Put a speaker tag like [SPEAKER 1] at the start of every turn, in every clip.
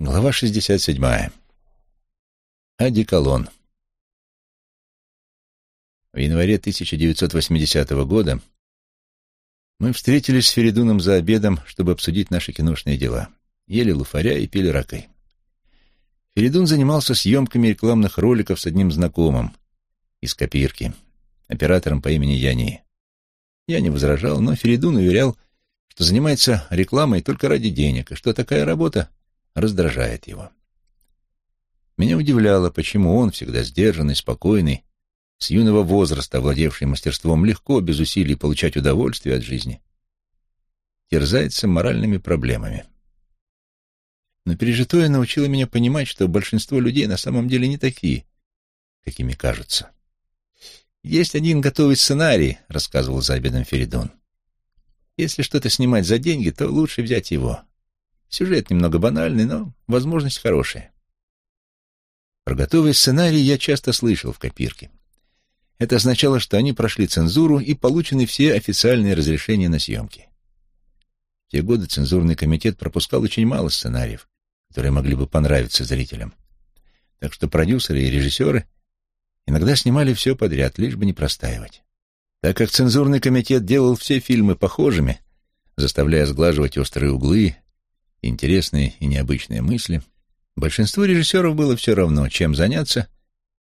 [SPEAKER 1] Глава 67. Одеколон. В январе 1980 года мы встретились с Феридуном за обедом, чтобы обсудить наши киношные дела. Ели луфаря и пили ракой. Феридун занимался съемками рекламных роликов с одним знакомым из Копирки, оператором по имени Яни. Я не возражал, но Феридун уверял, что занимается рекламой только ради денег, и что такая работа раздражает его. Меня удивляло, почему он, всегда сдержанный, спокойный, с юного возраста владевший мастерством легко, без усилий получать удовольствие от жизни, терзается моральными проблемами. Но пережитое научило меня понимать, что большинство людей на самом деле не такие, какими кажутся. «Есть один готовый сценарий», — рассказывал за обедом Феридон. «Если что-то снимать за деньги, то лучше взять его. Сюжет немного банальный, но возможность хорошая. Про готовый сценарий я часто слышал в копирке. Это означало, что они прошли цензуру и получены все официальные разрешения на съемки. В те годы цензурный комитет пропускал очень мало сценариев, которые могли бы понравиться зрителям. Так что продюсеры и режиссеры иногда снимали все подряд, лишь бы не простаивать. Так как цензурный комитет делал все фильмы похожими, заставляя сглаживать острые углы, интересные и необычные мысли, большинству режиссеров было все равно, чем заняться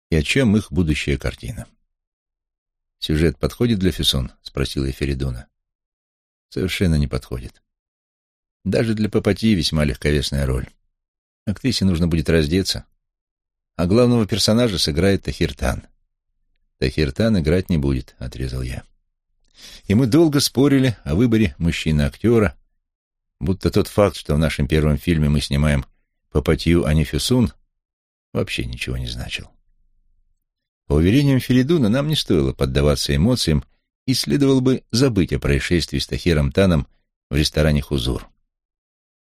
[SPEAKER 1] и о чем их будущая картина. «Сюжет подходит для Фессон?» — спросил я Феридуна. «Совершенно не подходит. Даже для Папати весьма легковесная роль. Актрисе нужно будет раздеться, а главного персонажа сыграет Тахиртан. Тахиртан играть не будет», — отрезал я. И мы долго спорили о выборе мужчины-актера, будто тот факт, что в нашем первом фильме мы снимаем Папатью, а не Фюсун, вообще ничего не значил. По уверениям Феридуна, нам не стоило поддаваться эмоциям и следовало бы забыть о происшествии с Тахиром Таном в ресторане «Хузур».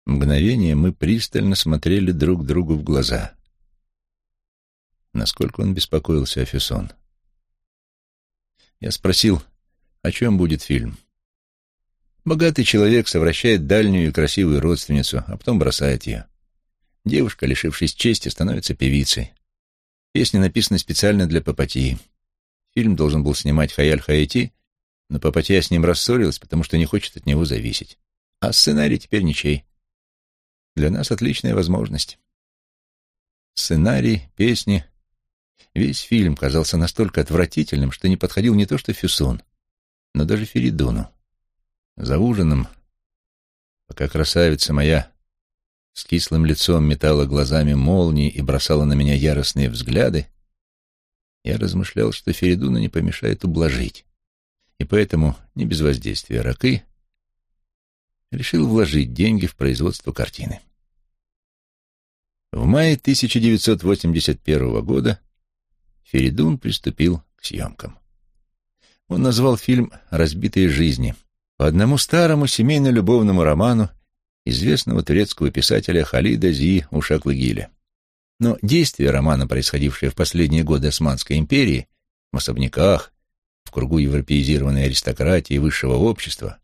[SPEAKER 1] Мгновение мы пристально смотрели друг другу в глаза. Насколько он беспокоился о Фюсон. Я спросил, о чем будет фильм. Богатый человек совращает дальнюю и красивую родственницу, а потом бросает ее. Девушка, лишившись чести, становится певицей. Песня написана специально для Папатии. Фильм должен был снимать Хаяль Хаити, но Папатия с ним рассорилась, потому что не хочет от него зависеть. А сценарий теперь ничей. Для нас отличная возможность. Сценарий, песни. Весь фильм казался настолько отвратительным, что не подходил не то что Фюсон, но даже Феридуну. За ужином, пока красавица моя с кислым лицом метала глазами молнии и бросала на меня яростные взгляды, я размышлял, что Феридуна не помешает ублажить, и поэтому, не без воздействия ракы, решил вложить деньги в производство картины. В мае 1981 года Феридун приступил к съемкам. Он назвал фильм «Разбитые жизни», по одному старому семейно-любовному роману известного турецкого писателя Халида Зи Ушаквыгиля. Но действие романа, происходившее в последние годы Османской империи, в особняках, в кругу европеизированной аристократии и высшего общества,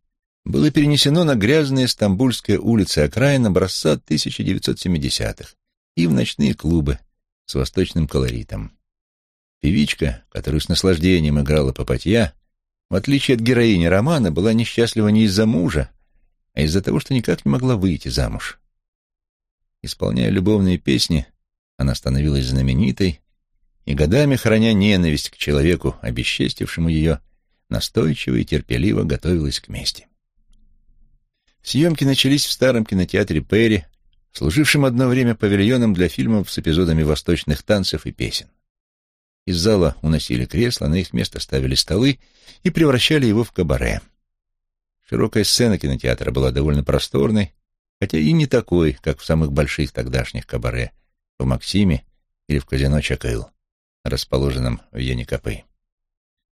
[SPEAKER 1] было перенесено на грязные стамбульские улицы окраин образца 1970-х и в ночные клубы с восточным колоритом. Певичка, которую с наслаждением играла Папатья, в отличие от героини романа, была несчастлива не из-за мужа, а из-за того, что никак не могла выйти замуж. Исполняя любовные песни, она становилась знаменитой и годами, храня ненависть к человеку, обесчестившему ее, настойчиво и терпеливо готовилась к мести. Съемки начались в старом кинотеатре Перри, служившем одно время павильоном для фильмов с эпизодами восточных танцев и песен. Из зала уносили кресла, на их место ставили столы и превращали его в кабаре. Широкая сцена кинотеатра была довольно просторной, хотя и не такой, как в самых больших тогдашних кабаре, в Максиме или в казино Чакыл, расположенном в Яникапы.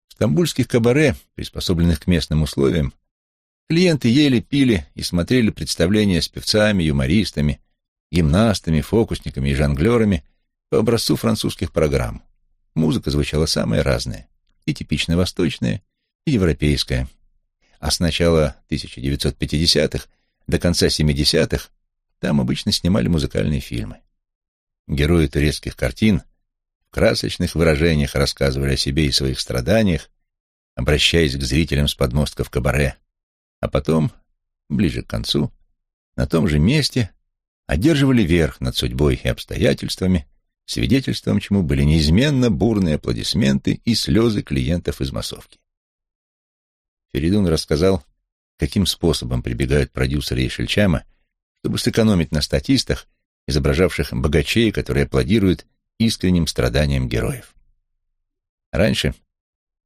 [SPEAKER 1] В стамбульских кабаре, приспособленных к местным условиям, клиенты ели, пили и смотрели представления с певцами, юмористами, гимнастами, фокусниками и жонглерами по образцу французских программ. Музыка звучала самая разная, и типично восточная, и европейская. А с начала 1950-х до конца 70-х там обычно снимали музыкальные фильмы. Герои турецких картин в красочных выражениях рассказывали о себе и своих страданиях, обращаясь к зрителям с подмостков кабаре, а потом, ближе к концу, на том же месте одерживали верх над судьбой и обстоятельствами, свидетельством чему были неизменно бурные аплодисменты и слезы клиентов из массовки. Феридун рассказал, каким способом прибегают продюсеры Ишельчама, чтобы сэкономить на статистах, изображавших богачей, которые аплодируют искренним страданиям героев. Раньше,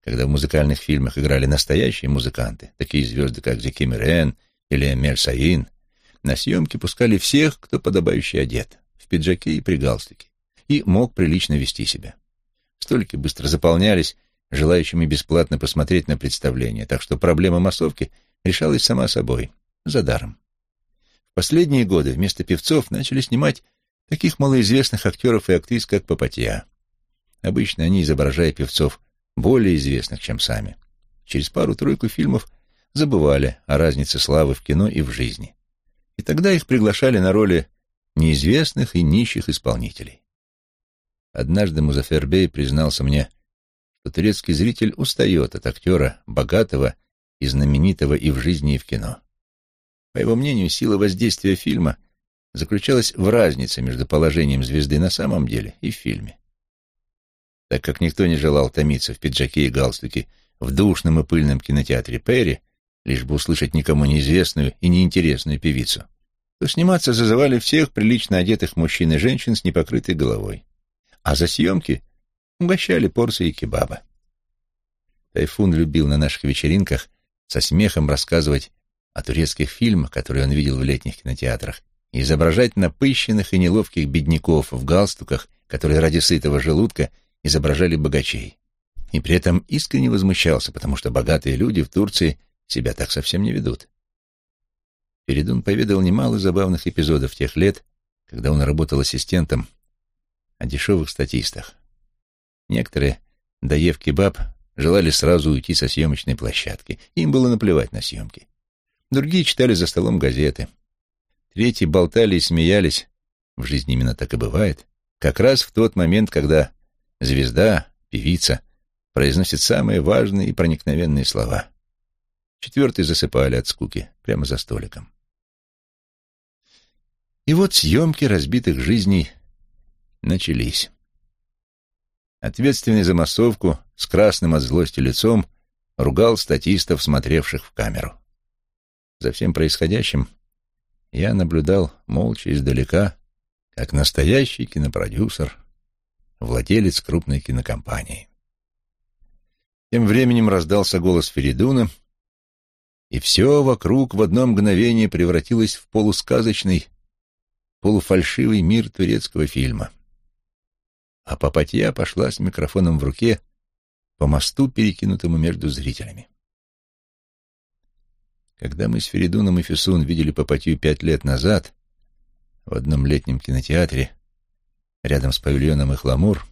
[SPEAKER 1] когда в музыкальных фильмах играли настоящие музыканты, такие звезды, как Зеки Мирен или Эмель Саин, на съемки пускали всех, кто подобающе одет, в пиджаке и при галстуке, и мог прилично вести себя. Столики быстро заполнялись желающими бесплатно посмотреть на представление, так что проблема массовки решалась сама собой, за даром. В последние годы вместо певцов начали снимать таких малоизвестных актеров и актрис, как Папатья. Обычно они, изображая певцов более известных, чем сами, через пару-тройку фильмов забывали о разнице славы в кино и в жизни. И тогда их приглашали на роли неизвестных и нищих исполнителей. Однажды Музафербей признался мне, что турецкий зритель устает от актера, богатого и знаменитого и в жизни, и в кино. По его мнению, сила воздействия фильма заключалась в разнице между положением звезды на самом деле и в фильме. Так как никто не желал томиться в пиджаке и галстуке в душном и пыльном кинотеатре Перри, лишь бы услышать никому неизвестную и неинтересную певицу, то сниматься зазывали всех прилично одетых мужчин и женщин с непокрытой головой. А за съемки угощали порции кебаба. Тайфун любил на наших вечеринках со смехом рассказывать о турецких фильмах, которые он видел в летних кинотеатрах, и изображать напыщенных и неловких бедняков в галстуках, которые ради сытого желудка изображали богачей. И при этом искренне возмущался, потому что богатые люди в Турции себя так совсем не ведут. Передун поведал немало забавных эпизодов тех лет, когда он работал ассистентом о дешевых статистах. Некоторые, доев кебаб, желали сразу уйти со съемочной площадки. Им было наплевать на съемки. Другие читали за столом газеты. Третьи болтали и смеялись, в жизни именно так и бывает, как раз в тот момент, когда звезда, певица, произносит самые важные и проникновенные слова. Четвертые засыпали от скуки прямо за столиком. И вот съемки разбитых жизней начались. Ответственный за массовку с красным от злости лицом ругал статистов, смотревших в камеру. За всем происходящим я наблюдал молча издалека, как настоящий кинопродюсер, владелец крупной кинокомпании. Тем временем раздался голос Феридуна, и все вокруг в одно мгновение превратилось в полусказочный, полуфальшивый мир турецкого фильма а Папатья пошла с микрофоном в руке по мосту, перекинутому между зрителями. Когда мы с Феридуном и Фисун видели Папатью пять лет назад в одном летнем кинотеатре рядом с павильоном Ихламур,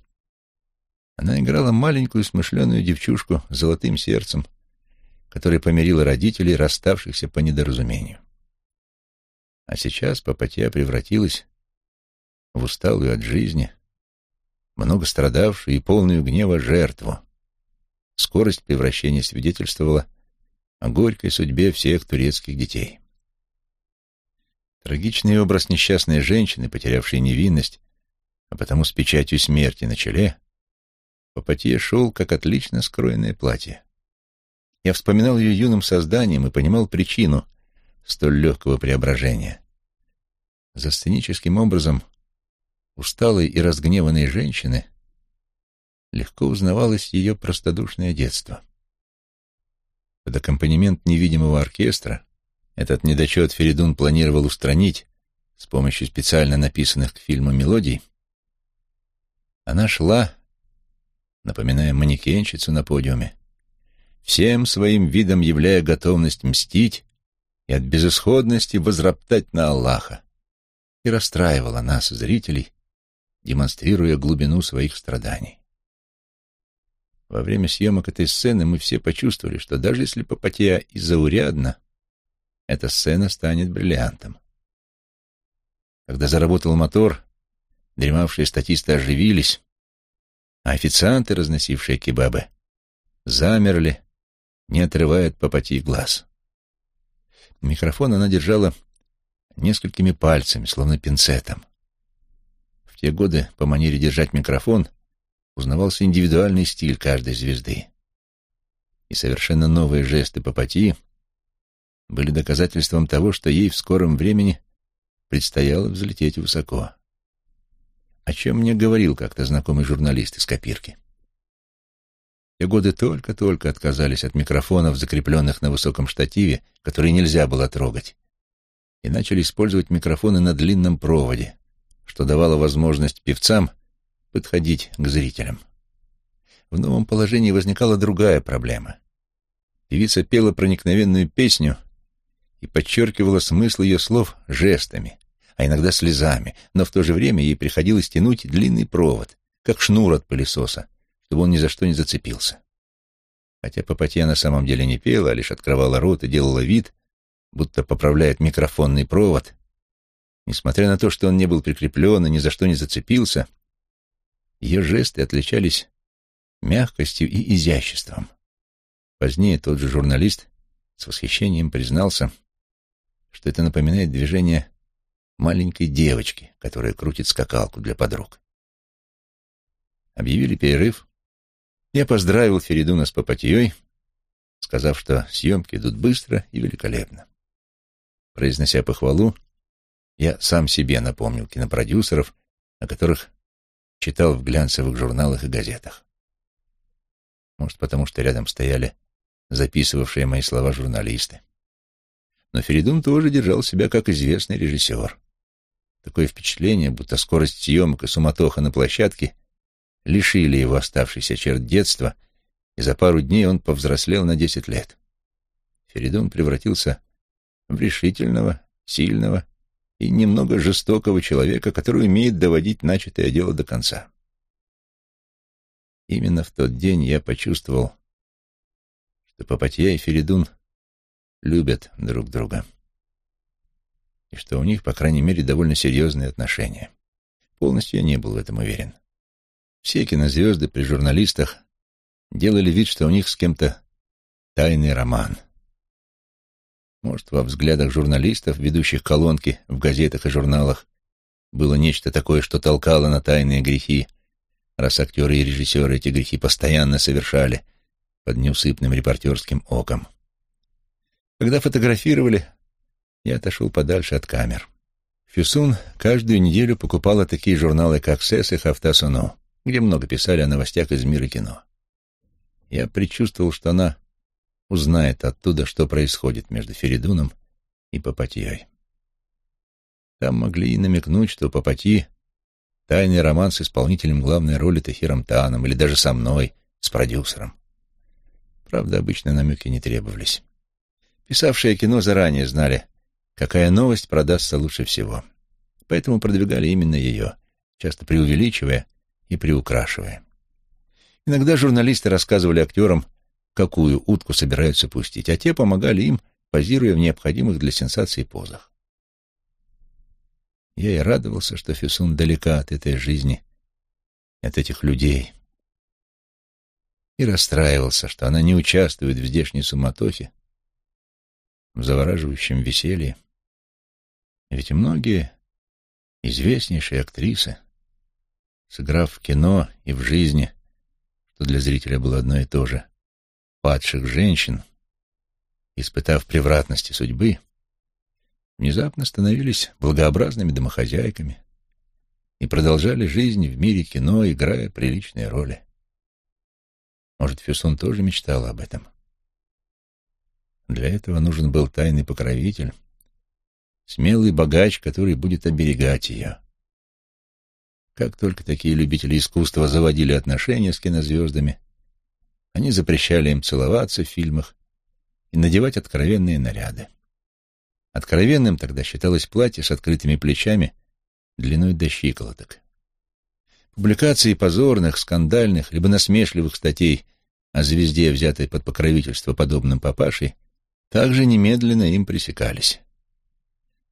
[SPEAKER 1] она играла маленькую смышленую девчушку с золотым сердцем, которая помирила родителей, расставшихся по недоразумению. А сейчас Папатья превратилась в усталую от жизни, много страдавшую и полную гнева жертву. Скорость превращения свидетельствовала о горькой судьбе всех турецких детей. Трагичный образ несчастной женщины, потерявшей невинность, а потому с печатью смерти на челе, по пути шел, как отлично скроенное платье. Я вспоминал ее юным созданием и понимал причину столь легкого преображения. За сценическим образом усталой и разгневанной женщины легко узнавалось ее простодушное детство. Под аккомпанемент невидимого оркестра этот недочет Феридун планировал устранить с помощью специально написанных к фильму мелодий. Она шла, напоминая манекенщицу на подиуме, всем своим видом являя готовность мстить и от безысходности возроптать на Аллаха, и расстраивала нас, зрителей, демонстрируя глубину своих страданий. Во время съемок этой сцены мы все почувствовали, что даже если Попатья и заурядна, эта сцена станет бриллиантом. Когда заработал мотор, дремавшие статисты оживились, а официанты, разносившие кебабы, замерли, не отрывая от попоти глаз. Микрофон она держала несколькими пальцами, словно пинцетом. Те годы по манере держать микрофон узнавался индивидуальный стиль каждой звезды. И совершенно новые жесты Папати были доказательством того, что ей в скором времени предстояло взлететь высоко. О чем мне говорил как-то знакомый журналист из копирки. Те годы только-только отказались от микрофонов, закрепленных на высоком штативе, которые нельзя было трогать, и начали использовать микрофоны на длинном проводе, что давало возможность певцам подходить к зрителям. В новом положении возникала другая проблема. Певица пела проникновенную песню и подчеркивала смысл ее слов жестами, а иногда слезами, но в то же время ей приходилось тянуть длинный провод, как шнур от пылесоса, чтобы он ни за что не зацепился. Хотя Папатья на самом деле не пела, а лишь открывала рот и делала вид, будто поправляет микрофонный провод, несмотря на то, что он не был прикреплен и ни за что не зацепился, ее жесты отличались мягкостью и изяществом. Позднее тот же журналист с восхищением признался, что это напоминает движение маленькой девочки, которая крутит скакалку для подруг. Объявили перерыв. Я поздравил Феридуна с Папатьей, сказав, что съемки идут быстро и великолепно. Произнося похвалу, я сам себе напомнил кинопродюсеров, о которых читал в глянцевых журналах и газетах. Может, потому что рядом стояли записывавшие мои слова журналисты. Но Феридун тоже держал себя как известный режиссер. Такое впечатление, будто скорость съемок и суматоха на площадке лишили его оставшийся черт детства, и за пару дней он повзрослел на десять лет. Феридун превратился в решительного, сильного и немного жестокого человека, который умеет доводить начатое дело до конца. Именно в тот день я почувствовал, что Папатья и Феридун любят друг друга, и что у них, по крайней мере, довольно серьезные отношения. Полностью я не был в этом уверен. Все кинозвезды при журналистах делали вид, что у них с кем-то тайный роман — может, во взглядах журналистов, ведущих колонки в газетах и журналах, было нечто такое, что толкало на тайные грехи, раз актеры и режиссеры эти грехи постоянно совершали под неусыпным репортерским оком. Когда фотографировали, я отошел подальше от камер. Фюсун каждую неделю покупала такие журналы, как «Сес» и «Хафтасуно», где много писали о новостях из мира кино. Я предчувствовал, что она узнает оттуда, что происходит между Феридуном и Папатьей. Там могли и намекнуть, что Папати — тайный роман с исполнителем главной роли Тахиром Таном или даже со мной, с продюсером. Правда, обычно намеки не требовались. Писавшие кино заранее знали, какая новость продастся лучше всего. Поэтому продвигали именно ее, часто преувеличивая и приукрашивая. Иногда журналисты рассказывали актерам какую утку собираются пустить, а те помогали им, позируя в необходимых для сенсации позах. Я и радовался, что Фисун далека от этой жизни, от этих людей. И расстраивался, что она не участвует в здешней суматохе, в завораживающем веселье. Ведь многие известнейшие актрисы, сыграв в кино и в жизни, что для зрителя было одно и то же, падших женщин, испытав превратности судьбы, внезапно становились благообразными домохозяйками и продолжали жизнь в мире кино, играя приличные роли. Может, Фюсон тоже мечтал об этом. Для этого нужен был тайный покровитель, смелый богач, который будет оберегать ее. Как только такие любители искусства заводили отношения с кинозвездами, они запрещали им целоваться в фильмах и надевать откровенные наряды. Откровенным тогда считалось платье с открытыми плечами длиной до щиколоток. Публикации позорных, скандальных, либо насмешливых статей о звезде, взятой под покровительство подобным папашей, также немедленно им пресекались.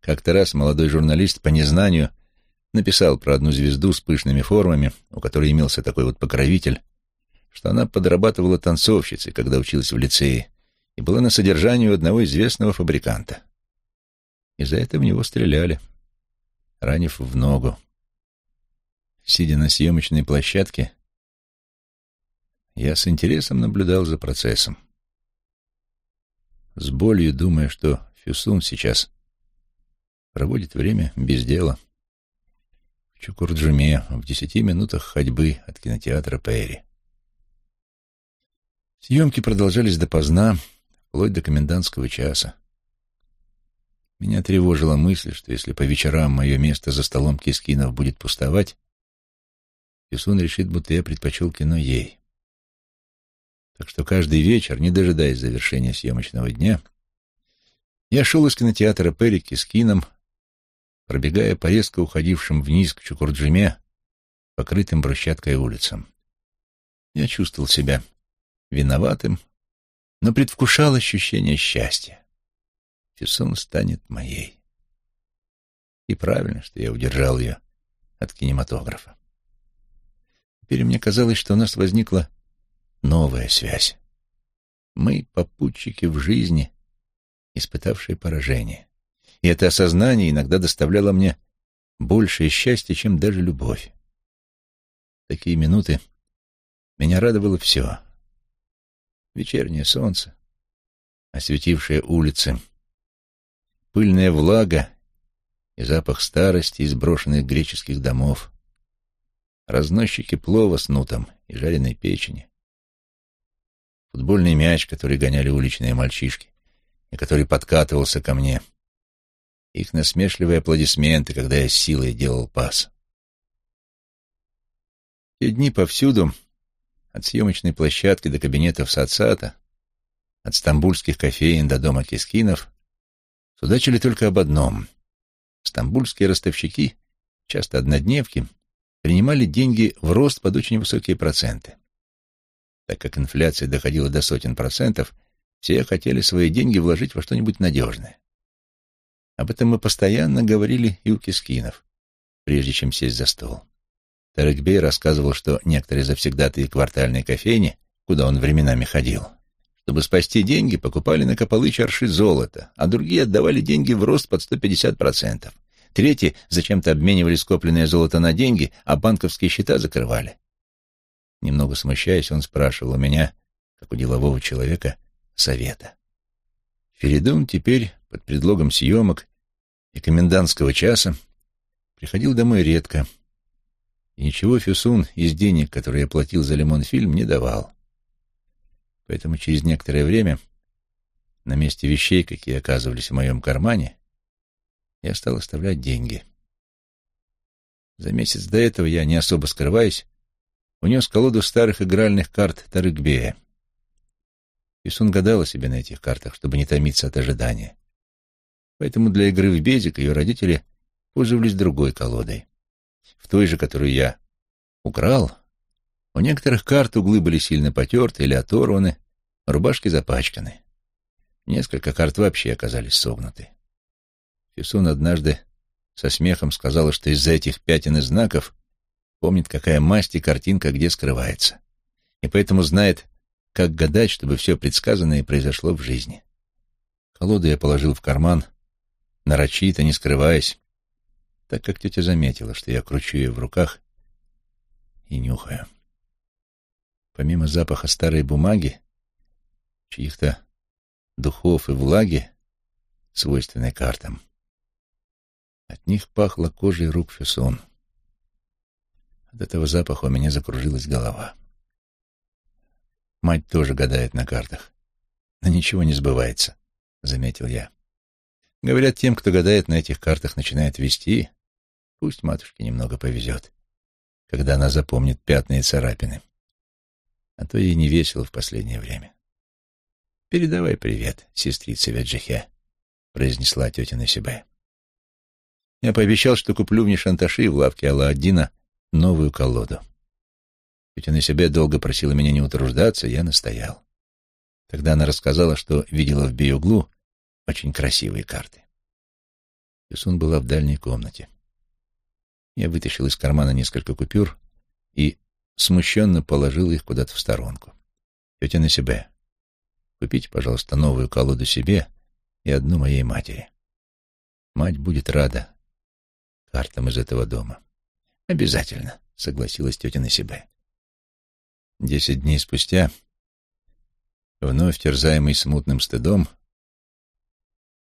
[SPEAKER 1] Как-то раз молодой журналист по незнанию написал про одну звезду с пышными формами, у которой имелся такой вот покровитель, что она подрабатывала танцовщицей, когда училась в лицее, и была на содержании у одного известного фабриканта. И за это в него стреляли, ранив в ногу. Сидя на съемочной площадке, я с интересом наблюдал за процессом. С болью думая, что Фюсун сейчас проводит время без дела. В Чукурджуме, в десяти минутах ходьбы от кинотеатра Пери. Съемки продолжались допоздна, вплоть до комендантского часа. Меня тревожила мысль, что если по вечерам мое место за столом Кескинов будет пустовать, Фисун решит, будто я предпочел кино ей. Так что каждый вечер, не дожидаясь завершения съемочного дня, я шел из кинотеатра Перри к Кискинам, пробегая по резко уходившим вниз к Чукурджиме, покрытым брусчаткой улицам. Я чувствовал себя виноватым, но предвкушал ощущение счастья. Фисун станет моей. И правильно, что я удержал ее от кинематографа. Теперь мне казалось, что у нас возникла новая связь. Мы — попутчики в жизни, испытавшие поражение. И это осознание иногда доставляло мне большее счастье, чем даже любовь. В такие минуты меня радовало все — вечернее солнце, осветившее улицы, пыльная влага и запах старости из брошенных греческих домов, разносчики плова с нутом и жареной печени, футбольный мяч, который гоняли уличные мальчишки и который подкатывался ко мне, их насмешливые аплодисменты, когда я силой делал пас. Те дни повсюду от съемочной площадки до кабинетов Сацата, от стамбульских кофеен до дома Кескинов, судачили только об одном. Стамбульские ростовщики, часто однодневки, принимали деньги в рост под очень высокие проценты. Так как инфляция доходила до сотен процентов, все хотели свои деньги вложить во что-нибудь надежное. Об этом мы постоянно говорили и у Кескинов, прежде чем сесть за стол. Тарыкбей рассказывал, что некоторые завсегдатые квартальной кофейни, куда он временами ходил, чтобы спасти деньги, покупали на кополы чарши золота, а другие отдавали деньги в рост под 150%. Третьи зачем-то обменивали скопленное золото на деньги, а банковские счета закрывали. Немного смущаясь, он спрашивал у меня, как у делового человека, совета. Феридун теперь, под предлогом съемок и комендантского часа, приходил домой редко, и ничего Фюсун из денег, которые я платил за Лимон-фильм, не давал. Поэтому через некоторое время, на месте вещей, какие оказывались в моем кармане, я стал оставлять деньги. За месяц до этого я, не особо скрываясь, унес колоду старых игральных карт Тарыгбея. Фисун гадала себе на этих картах, чтобы не томиться от ожидания. Поэтому для игры в безик ее родители пользовались другой колодой той же, которую я украл, у некоторых карт углы были сильно потерты или оторваны, рубашки запачканы. Несколько карт вообще оказались согнуты. Фисун однажды со смехом сказала, что из-за этих пятен и знаков помнит, какая масть и картинка где скрывается, и поэтому знает, как гадать, чтобы все предсказанное произошло в жизни. Колоду я положил в карман, нарочито, не скрываясь, так как тетя заметила, что я кручу ее в руках и нюхаю. Помимо запаха старой бумаги, чьих-то духов и влаги, свойственной картам, от них пахло кожей рук Фюсон. От этого запаха у меня закружилась голова. Мать тоже гадает на картах, но ничего не сбывается, — заметил я. Говорят, тем, кто гадает на этих картах, начинает вести, Пусть матушке немного повезет, когда она запомнит пятна и царапины. А то ей не весело в последнее время. «Передавай привет, сестрице Веджихе», — произнесла тетя Насибе. Я пообещал, что куплю в Нишанташи в лавке Алла-Аддина новую колоду. Тетя Насибе долго просила меня не утруждаться, я настоял. Тогда она рассказала, что видела в Биуглу очень красивые карты. Юсун была в дальней комнате. Я вытащил из кармана несколько купюр и смущенно положил их куда-то в сторонку. «Тетя на себе. Купите, пожалуйста, новую колоду себе и одну моей матери. Мать будет рада картам из этого дома». «Обязательно», — согласилась тетя на себе. Десять дней спустя, вновь терзаемый смутным стыдом,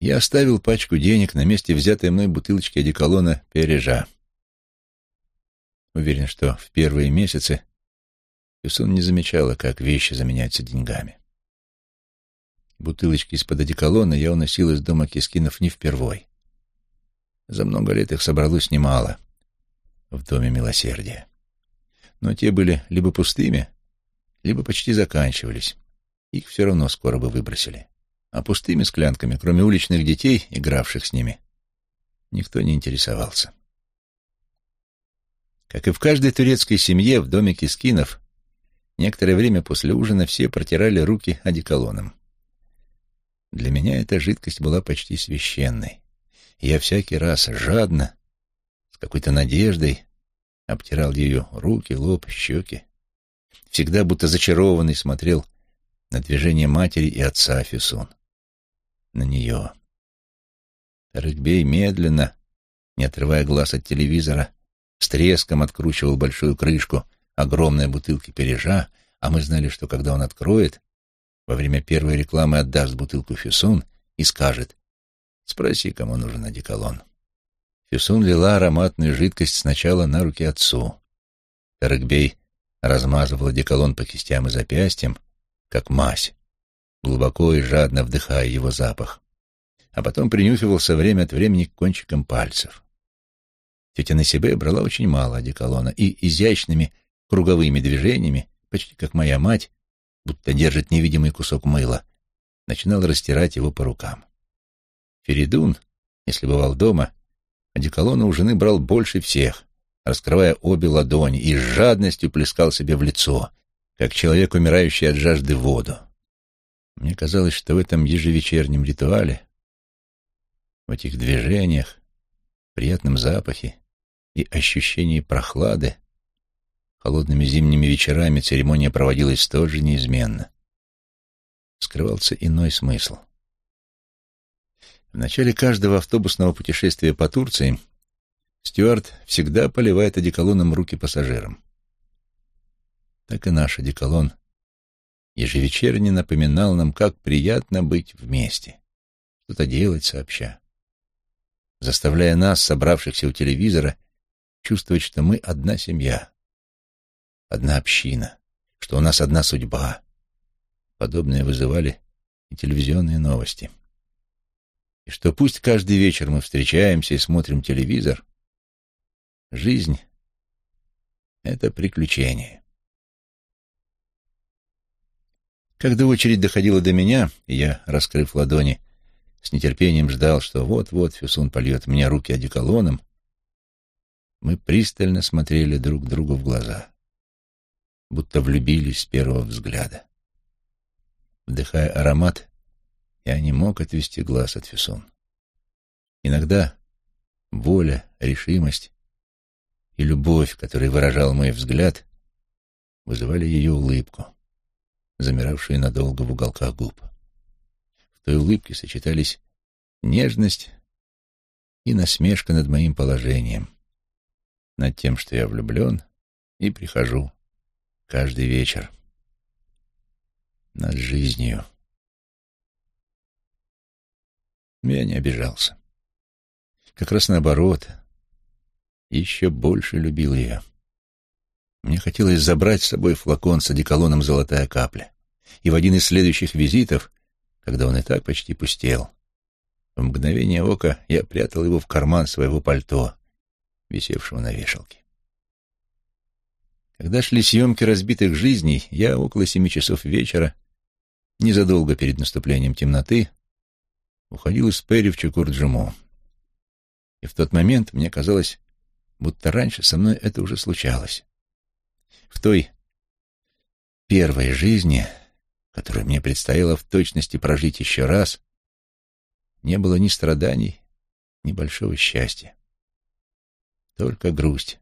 [SPEAKER 1] я оставил пачку денег на месте взятой мной бутылочки одеколона «Пережа». Уверен, что в первые месяцы Юсун не замечала, как вещи заменяются деньгами. Бутылочки из-под одеколона я уносил из дома Кескинов не впервой. За много лет их собралось немало в Доме Милосердия. Но те были либо пустыми, либо почти заканчивались. Их все равно скоро бы выбросили. А пустыми склянками, кроме уличных детей, игравших с ними, никто не интересовался. Как и в каждой турецкой семье в доме Кескинов, некоторое время после ужина все протирали руки одеколоном. Для меня эта жидкость была почти священной. Я всякий раз жадно, с какой-то надеждой, обтирал ее руки, лоб, щеки. Всегда будто зачарованный смотрел на движение матери и отца Фисун. На нее. Тарыкбей медленно, не отрывая глаз от телевизора, с треском откручивал большую крышку огромной бутылки пережа, а мы знали, что когда он откроет, во время первой рекламы отдаст бутылку Фюсун и скажет «Спроси, кому нужен одеколон». Фюсун лила ароматную жидкость сначала на руки отцу. Тарыкбей размазывал одеколон по кистям и запястьям, как мазь, глубоко и жадно вдыхая его запах, а потом принюхивался время от времени кончиком пальцев. Тетя на себе брала очень мало одеколона и изящными круговыми движениями, почти как моя мать, будто держит невидимый кусок мыла, начинал растирать его по рукам. Феридун, если бывал дома, одеколона у жены брал больше всех, раскрывая обе ладони, и с жадностью плескал себе в лицо, как человек, умирающий от жажды воду. Мне казалось, что в этом ежевечернем ритуале, в этих движениях, приятном запахе, и ощущение прохлады, холодными зимними вечерами церемония проводилась столь же неизменно. Скрывался иной смысл. В начале каждого автобусного путешествия по Турции Стюарт всегда поливает одеколоном руки пассажирам. Так и наш одеколон ежевечерне напоминал нам, как приятно быть вместе, что-то делать сообща, заставляя нас, собравшихся у телевизора, чувствовать, что мы одна семья, одна община, что у нас одна судьба. Подобное вызывали и телевизионные новости. И что пусть каждый вечер мы встречаемся и смотрим телевизор, жизнь — это приключение. Когда очередь доходила до меня, я, раскрыв ладони, с нетерпением ждал, что вот-вот Фюсун польет мне руки одеколоном, мы пристально смотрели друг другу в глаза, будто влюбились с первого взгляда. Вдыхая аромат, я не мог отвести глаз от Фюсон. Иногда воля, решимость и любовь, которые выражал мой взгляд, вызывали ее улыбку, замиравшую надолго в уголках губ. В той улыбке сочетались нежность и насмешка над моим положением, над тем, что я влюблен и прихожу каждый вечер, над жизнью. Я не обижался. Как раз наоборот, еще больше любил ее. Мне хотелось забрать с собой флакон с одеколоном «Золотая капля». И в один из следующих визитов, когда он и так почти пустел, в мгновение ока я прятал его в карман своего пальто, висевшего на вешалке. Когда шли съемки «Разбитых жизней», я около семи часов вечера, незадолго перед наступлением темноты, уходил из Перри в Чукурджуму. И в тот момент мне казалось, будто раньше со мной это уже случалось. В той первой жизни, которую мне предстояло в точности прожить еще раз, не было ни страданий, небольшого счастья. Только грусть,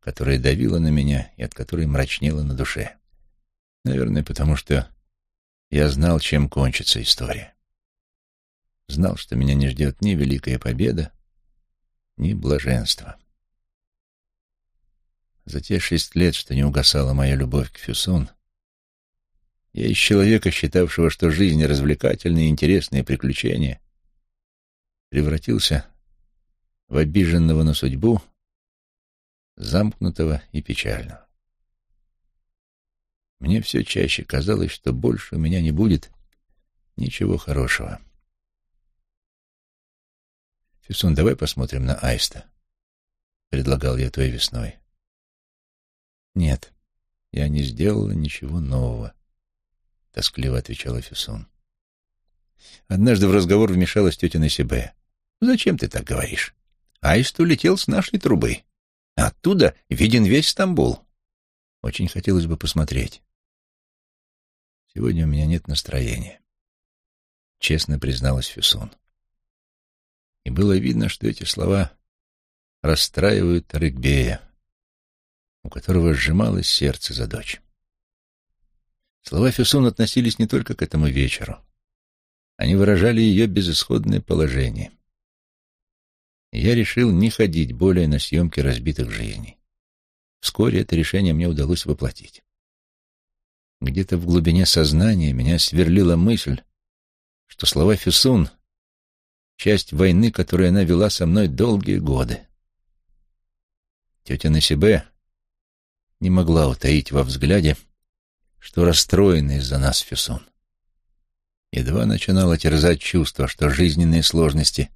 [SPEAKER 1] которая давила на меня и от которой мрачнела на душе. Наверное, потому что я знал, чем кончится история. Знал, что меня не ждет ни великая победа, ни блаженство. За те шесть лет, что не угасала моя любовь к Фюсон, я из человека, считавшего, что жизнь — развлекательные и интересные приключения, превратился в обиженного на судьбу, замкнутого и печального. Мне все чаще казалось, что больше у меня не будет ничего хорошего. «Фисун, давай посмотрим на Аиста», — предлагал я той весной. «Нет, я не сделала ничего нового», — тоскливо отвечала Фисун. Однажды в разговор вмешалась тетя Насибе. «Зачем ты так говоришь? Аист улетел с нашей трубы. Оттуда виден весь Стамбул. Очень хотелось бы посмотреть. Сегодня у меня нет настроения, честно призналась Фюсун. И было видно, что эти слова расстраивают Рыгбея, у которого сжималось сердце за дочь. Слова Фюсун относились не только к этому вечеру. Они выражали ее безысходное положение. Я решил не ходить более на съемки разбитых жизней. Вскоре это решение мне удалось воплотить. Где-то в глубине сознания меня сверлила мысль, что слова Фюсун — часть войны, которую она вела со мной долгие годы. Тетя Насибе не могла утаить во взгляде, что расстроена из-за нас Фюсун. Едва начинала терзать чувство, что жизненные сложности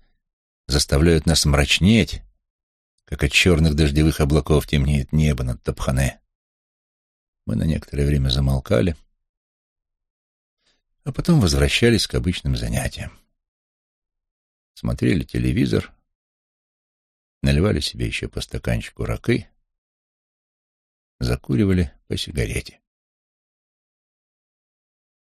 [SPEAKER 1] заставляют нас мрачнеть, как от черных дождевых облаков темнеет небо над Топхане. Мы на некоторое время замолкали, а потом возвращались к обычным занятиям. Смотрели телевизор, наливали себе еще по стаканчику ракы, закуривали по сигарете.